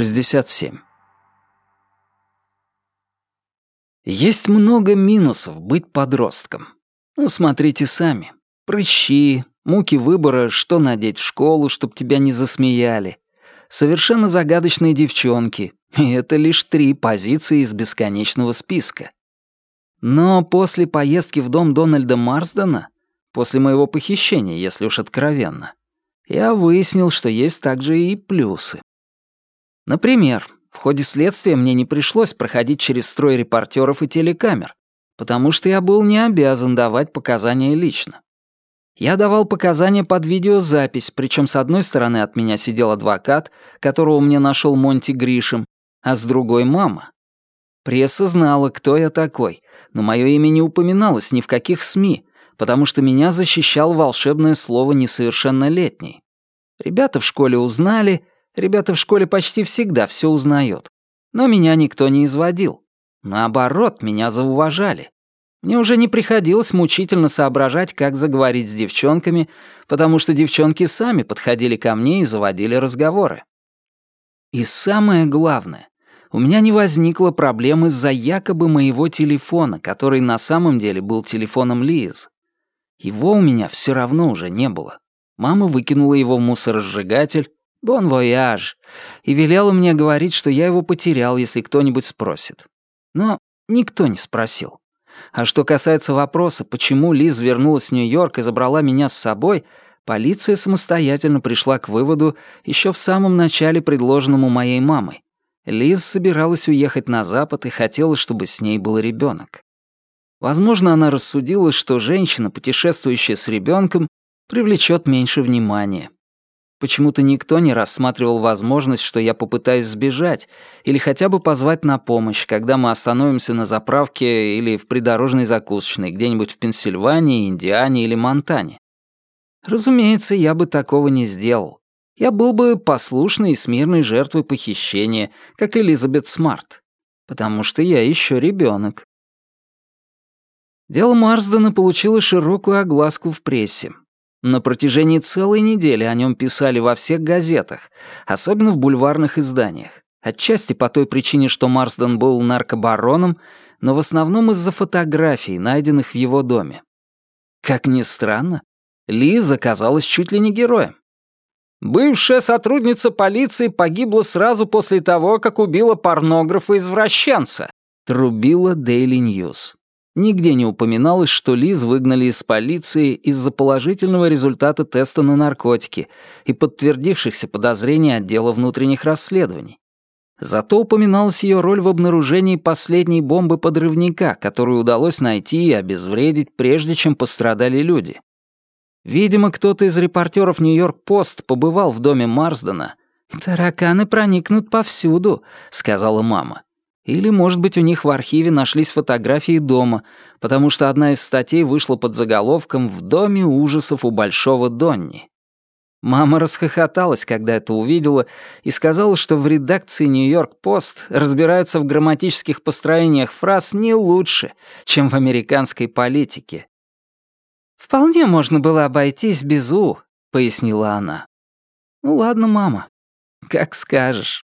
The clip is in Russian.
67. Есть много минусов быть подростком. Ну, смотрите сами. Прыщи, муки выбора, что надеть в школу, чтоб тебя не засмеяли. Совершенно загадочные девчонки. И это лишь три позиции из бесконечного списка. Но после поездки в дом Дональда Марсдена, после моего похищения, если уж откровенно, я выяснил, что есть также и плюсы. Например, в ходе следствия мне не пришлось проходить через строй репортеров и телекамер, потому что я был не обязан давать показания лично. Я давал показания под видеозапись, причем с одной стороны от меня сидел адвокат, которого мне нашел Монти Гришем, а с другой — мама. Пресса знала, кто я такой, но мое имя не упоминалось ни в каких СМИ, потому что меня защищал волшебное слово «несовершеннолетний». Ребята в школе узнали, Ребята в школе почти всегда все узнают. Но меня никто не изводил. Наоборот, меня зауважали. Мне уже не приходилось мучительно соображать, как заговорить с девчонками, потому что девчонки сами подходили ко мне и заводили разговоры. И самое главное, у меня не возникло проблемы из-за якобы моего телефона, который на самом деле был телефоном Лиз. Его у меня все равно уже не было. Мама выкинула его в мусоросжигатель, «Бон вояж», и велела мне говорить, что я его потерял, если кто-нибудь спросит. Но никто не спросил. А что касается вопроса, почему Лиз вернулась в Нью-Йорк и забрала меня с собой, полиция самостоятельно пришла к выводу еще в самом начале, предложенному моей мамой. Лиз собиралась уехать на Запад и хотела, чтобы с ней был ребенок. Возможно, она рассудила, что женщина, путешествующая с ребенком, привлечет меньше внимания. Почему-то никто не рассматривал возможность, что я попытаюсь сбежать или хотя бы позвать на помощь, когда мы остановимся на заправке или в придорожной закусочной где-нибудь в Пенсильвании, Индиане или Монтане. Разумеется, я бы такого не сделал. Я был бы послушной и смирной жертвой похищения, как Элизабет Смарт. Потому что я еще ребенок. Дело Марсдена получило широкую огласку в прессе. На протяжении целой недели о нем писали во всех газетах, особенно в бульварных изданиях. Отчасти по той причине, что Марсден был наркобароном, но в основном из-за фотографий, найденных в его доме. Как ни странно, Лиз оказалась чуть ли не героем. Бывшая сотрудница полиции погибла сразу после того, как убила порнографа-извращенца, трубила Daily News. Нигде не упоминалось, что Лиз выгнали из полиции из-за положительного результата теста на наркотики и подтвердившихся подозрений отдела внутренних расследований. Зато упоминалась ее роль в обнаружении последней бомбы-подрывника, которую удалось найти и обезвредить, прежде чем пострадали люди. Видимо, кто-то из репортеров «Нью-Йорк-Пост» побывал в доме Марсдена. «Тараканы проникнут повсюду», — сказала мама. Или, может быть, у них в архиве нашлись фотографии дома, потому что одна из статей вышла под заголовком «В доме ужасов у Большого Донни». Мама расхохоталась, когда это увидела, и сказала, что в редакции «Нью-Йорк-Пост» разбираются в грамматических построениях фраз не лучше, чем в американской политике. «Вполне можно было обойтись без «у», — пояснила она. «Ну ладно, мама, как скажешь».